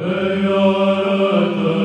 Nearătătorul